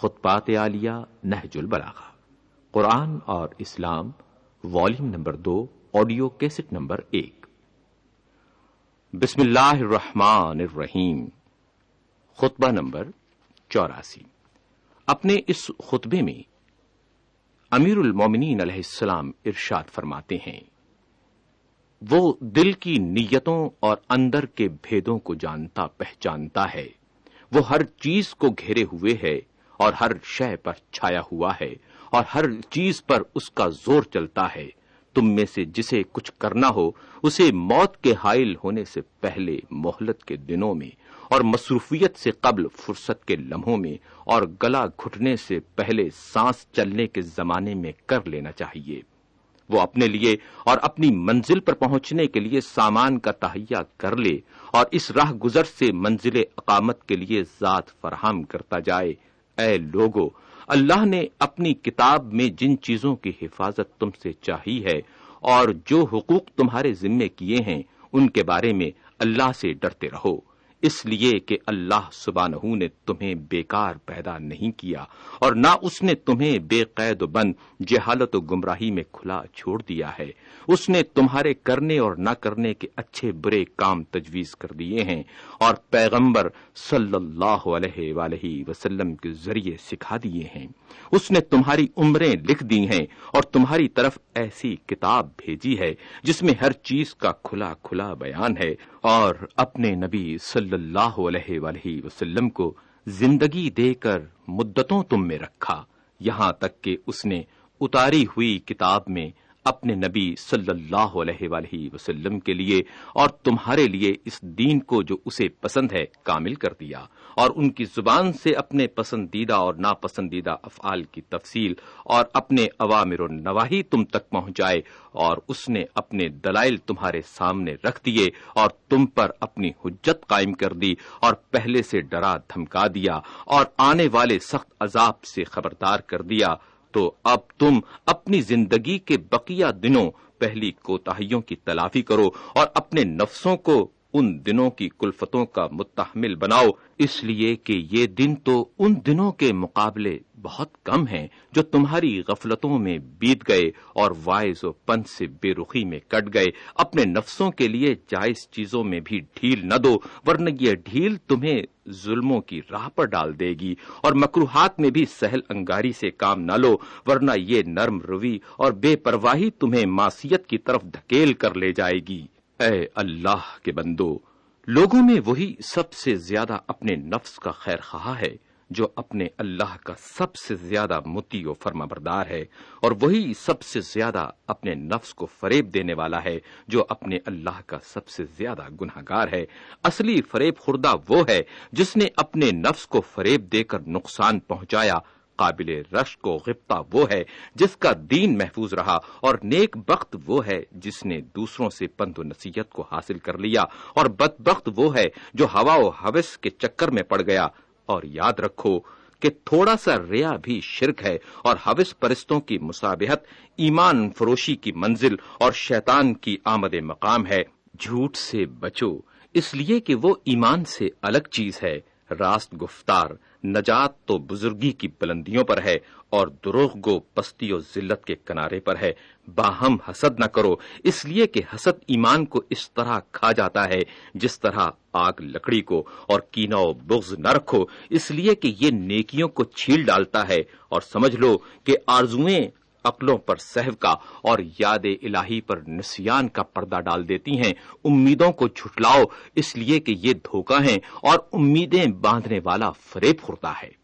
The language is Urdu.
خطبات عالیہ نہج البلاغہ۔ قرآن اور اسلام والیوم نمبر دو آڈیو کیسٹ نمبر ایک۔ بسم اللہ الرحمن الرحیم۔ خطبہ نمبر چوراسی۔ اپنے اس خطبے میں امیر المومنین علیہ السلام ارشاد فرماتے ہیں، وہ دل کی نیتوں اور اندر کے بھیدوں کو جانتا پہچانتا ہے، وہ ہر چیز کو گھیرے ہوئے ہے اور ہر شے پر چھایا ہوا ہے اور ہر چیز پر اس کا زور چلتا ہے۔ تم میں سے جسے کچھ کرنا ہو، اسے موت کے حائل ہونے سے پہلے مہلت کے دنوں میں اور مصروفیت سے قبل فرصت کے لمحوں میں اور گلا گھٹنے سے پہلے سانس چلنے کے زمانے میں کر لینا چاہیے۔ وہ اپنے لیے اور اپنی منزل پر پہنچنے کے لیے سامان کا تہیا کر لے اور اس راہ گزر سے منزل اقامت کے لیے ذات فراہم کرتا جائے۔ اے لوگو، اللہ نے اپنی کتاب میں جن چیزوں کی حفاظت تم سے چاہی ہے اور جو حقوق تمہارے ذمے کیے ہیں، ان کے بارے میں اللہ سے ڈرتے رہو۔ اس لیے کہ اللہ سبحانہ نے تمہیں بیکار پیدا نہیں کیا اور نہ اس نے تمہیں بے قید و بند جہالت و گمراہی میں کھلا چھوڑ دیا ہے۔ اس نے تمہارے کرنے اور نہ کرنے کے اچھے برے کام تجویز کر دیے ہیں اور پیغمبر صلی اللہ علیہ وآلہ وسلم کے ذریعے سکھا دیے ہیں۔ اس نے تمہاری عمریں لکھ دی ہیں اور تمہاری طرف ایسی کتاب بھیجی ہے جس میں ہر چیز کا کھلا کھلا بیان ہے۔ اور اپنے نبی صلی اللہ علیہ وآلہ وسلم کو زندگی دے کر مدتوں تم میں رکھا، یہاں تک کہ اس نے اتاری ہوئی کتاب میں اپنے نبی صلی اللہ علیہ وآلہ وسلم کے لیے اور تمہارے لیے اس دین کو جو اسے پسند ہے کامل کر دیا۔ اور ان کی زبان سے اپنے پسندیدہ اور ناپسندیدہ افعال کی تفصیل اور اپنے عوامر و نواحی تم تک پہنچائے اور اس نے اپنے دلائل تمہارے سامنے رکھ دیے اور تم پر اپنی حجت قائم کر دی اور پہلے سے ڈرا دھمکا دیا اور آنے والے سخت عذاب سے خبردار کر دیا، تو اب تم اپنی زندگی کے بقیہ دنوں پہلی کوتاہیوں کی تلافی کرو اور اپنے نفسوں کو ان دنوں کی کلفتوں کا متحمل بناؤ۔ اس لیے کہ یہ دن تو ان دنوں کے مقابلے بہت کم ہیں جو تمہاری غفلتوں میں بیت گئے اور وائز و پن سے بے رخی میں کٹ گئے۔ اپنے نفسوں کے لیے جائز چیزوں میں بھی ڈھیل نہ دو، ورنہ یہ ڈھیل تمہیں ظلموں کی راہ پر ڈال دے گی اور مکروہات میں بھی سہل انگاری سے کام نہ لو، ورنہ یہ نرم روی اور بے پرواہی تمہیں معصیت کی طرف دھکیل کر لے جائے گی۔ اے اللہ کے بندو، لوگوں میں وہی سب سے زیادہ اپنے نفس کا خیر خواہ ہے جو اپنے اللہ کا سب سے زیادہ متی و فرما بردار ہے، اور وہی سب سے زیادہ اپنے نفس کو فریب دینے والا ہے جو اپنے اللہ کا سب سے زیادہ گناہ گار ہے۔ اصلی فریب خوردہ وہ ہے جس نے اپنے نفس کو فریب دے کر نقصان پہنچایا قابل رش کو غبطہ وہ ہے جس کا دین محفوظ رہا اور نیک بخت وہ ہے جس نے دوسروں سے پند و نصیحت کو حاصل کر لیا اور بد بخت وہ ہے جو ہوا و حوث کے چکر میں پڑ گیا اور یاد رکھو کہ تھوڑا سا ریا بھی شرک ہے اور حوث پرستوں کی مسابحت ایمان فروشی کی منزل اور شیطان کی آمد مقام ہے۔ جھوٹ سے بچو، اس لیے کہ وہ ایمان سے الگ چیز ہے۔ راست گفتار، نجات تو بزرگی کی بلندیوں پر ہے اور دروغ گو پستی و ذلت کے کنارے پر ہے۔ باہم حسد نہ کرو، اس لیے کہ حسد ایمان کو اس طرح کھا جاتا ہے جس طرح آگ لکڑی کو، اور کینا و بغض نہ رکھو۔ اس لیے کہ یہ نیکیوں کو چھیل ڈالتا ہے، اور سمجھ لو کہ آرزویں عقلوں پر سہو کا اور یاد الہی پر نسیان کا پردہ ڈال دیتی ہیں۔ امیدوں کو جھٹلاؤ، اس لیے کہ یہ دھوکہ ہیں اور امیدیں باندھنے والا فریب خوردہ ہے۔